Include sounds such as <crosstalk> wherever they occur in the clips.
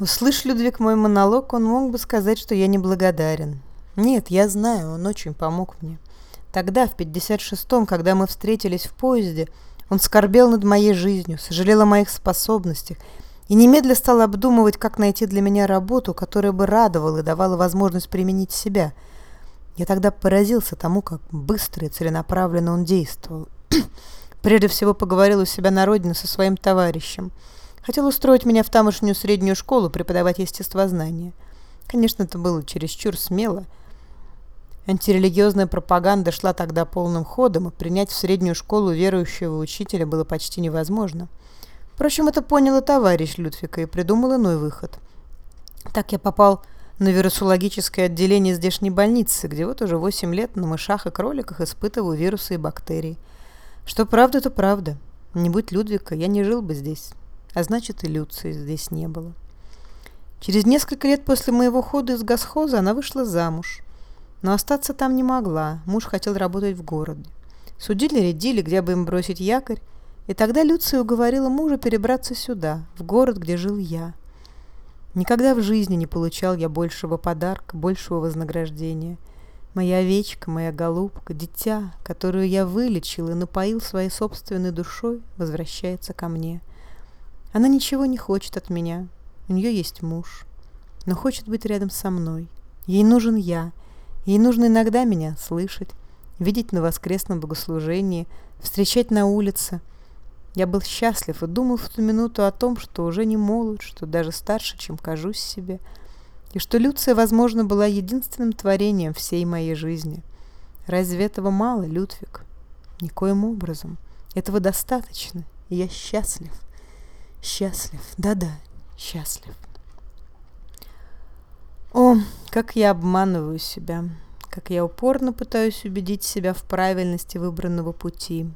услышь, Людвиг, мой монолог, он мог бы сказать, что я неблагодарен. Нет, я знаю, он очень помог мне. Тогда, в 56-м, когда мы встретились в поезде, он скорбел над моей жизнью, сожалел о моих способностях и немедля стал обдумывать, как найти для меня работу, которая бы радовала и давала возможность применить себя. Я тогда поразился тому, как быстро и целенаправленно он действовал. <clears throat> Прежде всего поговорил у себя на родине со своим товарищем. Хотел устроить меня в тамошнюю среднюю школу преподавать естествознание. Конечно, это было чересчур смело – Антирелигиозная пропаганда шла тогда полным ходом, и принять в среднюю школу верующего учителя было почти невозможно. Впрочем, это понял и товарищ Людвика и придумал иной выход. Так я попал на вирусологическое отделение здешней больницы, где вот уже 8 лет на мышах и кроликах испытываю вирусы и бактерии. Что правда, то правда. Не будь Людвика, я не жил бы здесь. А значит, и Люции здесь не было. Через несколько лет после моего хода из госхоза она вышла замуж. Но остаться там не могла, муж хотел работать в городе. Судили-рядили, где бы им бросить якорь, и тогда Люция уговорила мужа перебраться сюда, в город, где жил я. Никогда в жизни не получал я большего подарка, большего вознаграждения. Моя овечка, моя голубка, дитя, которую я вылечил и напоил своей собственной душой, возвращается ко мне. Она ничего не хочет от меня, у нее есть муж, но хочет быть рядом со мной. Ей нужен я — Ей нужно иногда меня слышать, видеть на воскресном богослужении, встречать на улице. Я был счастлив и думал в ту минуту о том, что уже не молод, что даже старше, чем кажусь себе, и что Люция, возможно, была единственным творением всей моей жизни. Разве этого мало, Людвиг? Никоим образом. Этого достаточно, и я счастлив. Счастлив, да-да, счастлив. О, как я обманываю себя, как я упорно пытаюсь убедить себя в правильности выбранного пути,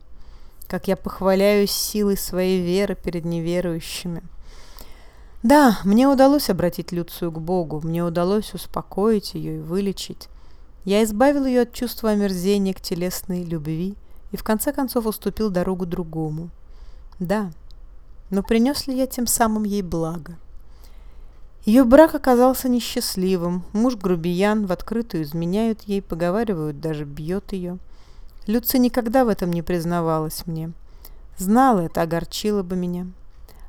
как я похваляюсь силой своей веры перед неверующими. Да, мне удалось обратить Люцию к Богу, мне удалось успокоить ее и вылечить. Я избавил ее от чувства омерзения к телесной любви и в конце концов уступил дорогу другому. Да, но принес ли я тем самым ей благо? Ее брак оказался несчастливым. Муж грубиян, в открытую изменяют ей, поговаривают, даже бьет ее. Люция никогда в этом не признавалась мне. Знала это, огорчила бы меня.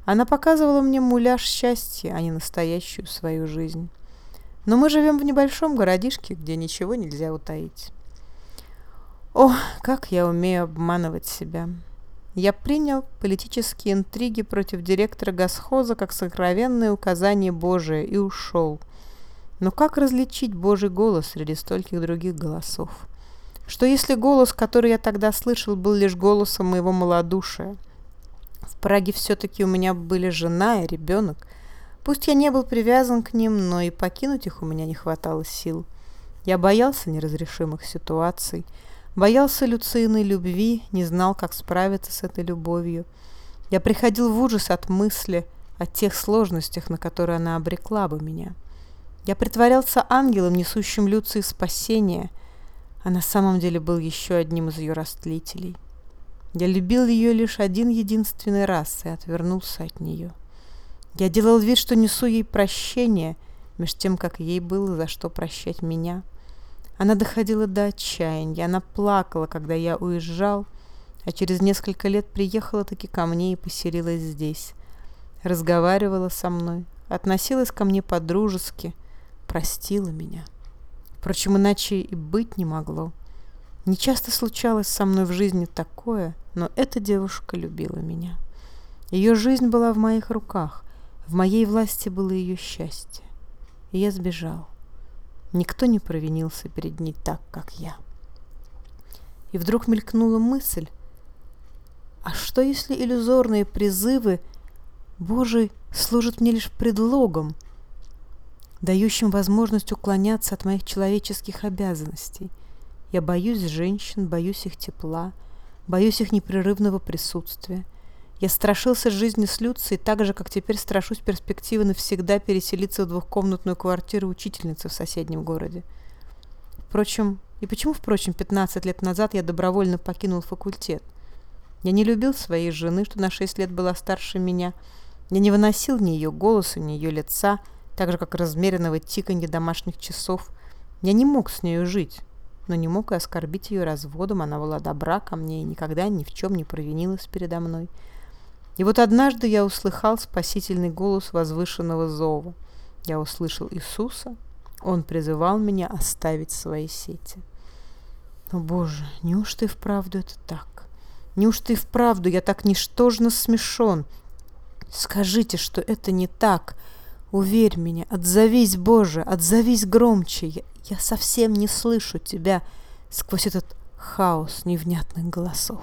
Она показывала мне муляж счастья, а не настоящую свою жизнь. Но мы живем в небольшом городишке, где ничего нельзя утаить. О, как я умею обманывать себя я принял политические интриги против директора Госхоза как сокровенное указание Божие и ушел. Но как различить Божий голос среди стольких других голосов? Что если голос, который я тогда слышал, был лишь голосом моего малодушия? В Праге все-таки у меня были жена и ребенок. Пусть я не был привязан к ним, но и покинуть их у меня не хватало сил. Я боялся неразрешимых ситуаций – Боялся Люциной любви, не знал, как справиться с этой любовью. Я приходил в ужас от мысли о тех сложностях, на которые она обрекла бы меня. Я притворялся ангелом, несущим Люции спасение, а на самом деле был еще одним из ее растлителей. Я любил ее лишь один единственный раз и отвернулся от нее. Я делал вид, что несу ей прощение, меж тем, как ей было за что прощать меня — она доходила до отчаяния. Она плакала, когда я уезжал, а через несколько лет приехала таки ко мне и поселилась здесь. Разговаривала со мной, относилась ко мне по-дружески, простила меня. Впрочем, иначе и быть не могло. Не часто случалось со мной в жизни такое, но эта девушка любила меня. Ее жизнь была в моих руках, в моей власти было ее счастье. И я сбежал. Никто не провинился перед ней так, как я. И вдруг мелькнула мысль, а что если иллюзорные призывы Божий служат мне лишь предлогом, дающим возможность уклоняться от моих человеческих обязанностей? Я боюсь женщин, боюсь их тепла, боюсь их непрерывного присутствия – я страшился жизни с Люцией так же, как теперь страшусь перспективы навсегда переселиться в двухкомнатную квартиру учительницы в соседнем городе. Впрочем, и почему, впрочем, 15 лет назад я добровольно покинул факультет? Я не любил своей жены, что на 6 лет была старше меня, Я не выносил ни ее голоса, ни ее лица, так же, как размеренного тиканья домашних часов. Я не мог с нею жить, но не мог и оскорбить ее разводом. Она была добра ко мне и никогда ни в чем не провинилась передо мной. И вот однажды я услыхал спасительный голос возвышенного зова. Я услышал Иисуса. Он призывал меня оставить свои сети. О, Боже, неужто и вправду это так? Неужто и вправду я так ничтожно смешон? Скажите, что это не так. Уверь меня, отзовись, Боже, отзовись громче. Я, я совсем не слышу тебя сквозь этот хаос невнятных голосов.